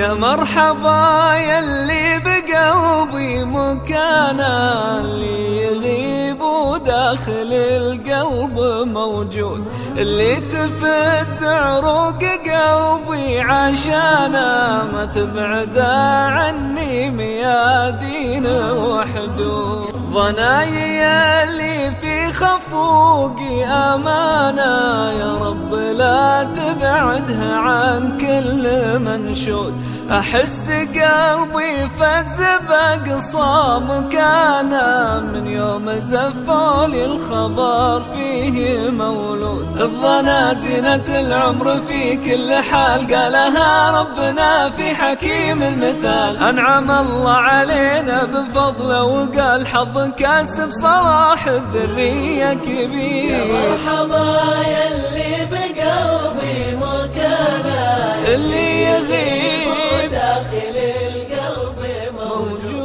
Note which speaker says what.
Speaker 1: يا مرحبا بقلبي مكانا اللي يغيب وداخل القلب موجود. اللي تفز عروق قلبي عشانا ما تبعد عني ميادين وحدود. ظناي اللي في خفوقي لا تبعدها عن كل منشود. أحس قلبي فز بأقصى مكانه من يوم زفولي الخبر فيه مولود. الظنا زينة العمر في كل حال. قالها ربنا في حكيم المثال. أنعم الله علينا بفضله وقال حظ كاسب صلاح الذرية كبير.
Speaker 2: يا مرحبا اللي يغيب. داخل
Speaker 1: القلب موجود.